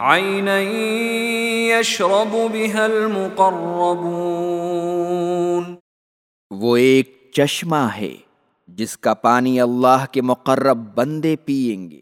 عينا یشرب بها المقربون۔ وہ ایک چشمہ ہے جس کا پانی اللہ کے مقرب بندے پیئیں گے۔